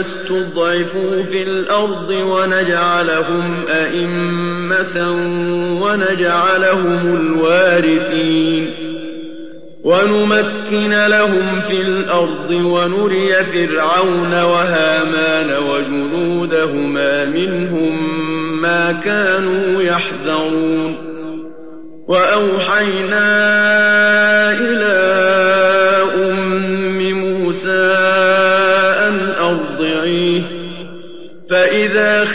استضعفوا في الأرض ونجعلهم أئمة ونجعلهم الوارثين. ونمكن لهم في الأرض ونري فرعون وهامان وجنودهما منهم ما كانوا يحذرون. وأوحينا إلى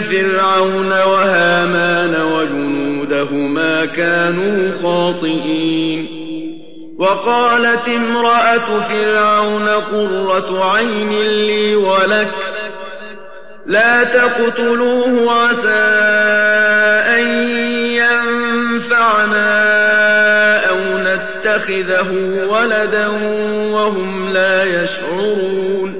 فرعون وهامان وجنودهما كانوا خاطئين. وقالت امرأة فرعون قرة عين لي ولك. لا تقتلوه عسى أن ينفعنا أو نتخذه ولدا وهم لا يشعرون.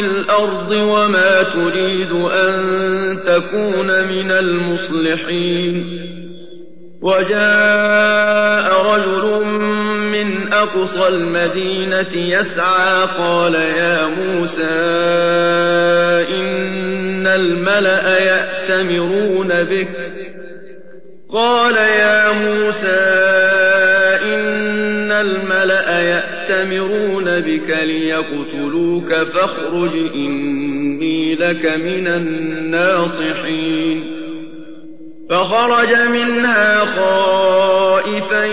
الأرض وما تريد أن تكون من المصلحين. وجاء رجل من أقصى المدينة يسعى قال يا موسى إن الملأ يأتمرون بك. قال يا موسى إن الملأ يأتمرون بك ليقتلوك فاخرج إني لك من الناصحين. فخرج منها خائفا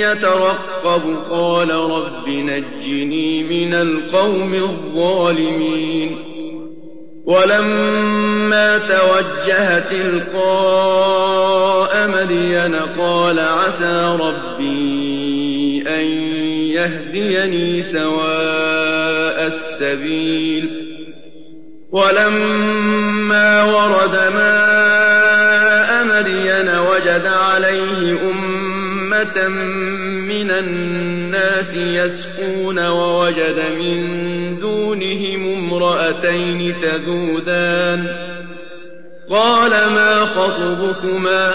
يترقب قال رب نجني من القوم الظالمين. ولما توجه تلقاء مدين قال عسى ربي أن يهديني سواء السبيل. ولما ورد ماء مدين وجد عليه أمة من الناس يسقون ووجد من دونهم امرأتين تذودان. قال ما خطبكما؟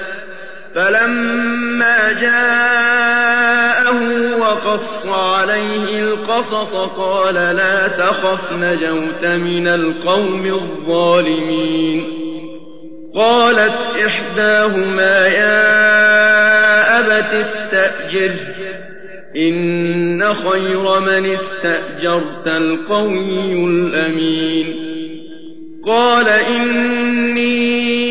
فلما جاءه وقص عليه القصص قال لا تخف نجوت من القوم الظالمين. قالت إحداهما يا أبت استأجر إن خير من استأجرت القوي الأمين. قال إني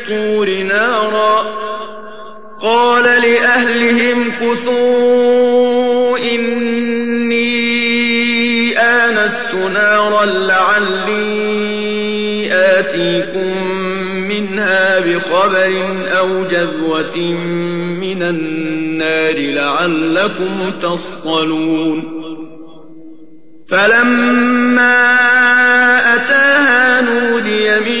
الطور نارا. قال لأهلهم كثوا إني آنست نارا لعلي آتيكم منها بخبر أو جذوة من النار لعلكم تصطلون. فلما أتاها نودي من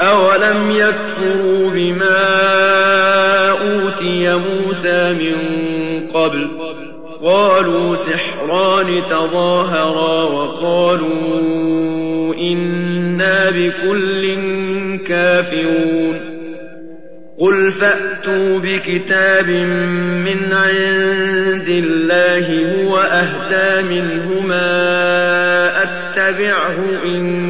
أولم يكفروا بما أوتي موسى من قبل قالوا سحران تظاهرا وقالوا إنا بكل كافرون قل فأتوا بكتاب من عند الله هو أهدى منهما أتبعه إن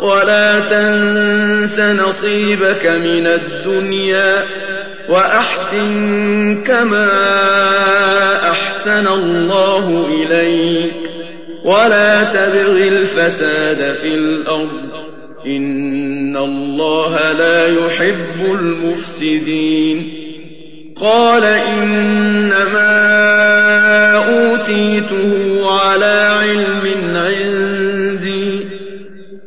ولا تنس نصيبك من الدنيا وأحسن كما أحسن الله إليك ولا تبغ الفساد في الأرض إن الله لا يحب المفسدين قال إنما أوتيته على علم عندي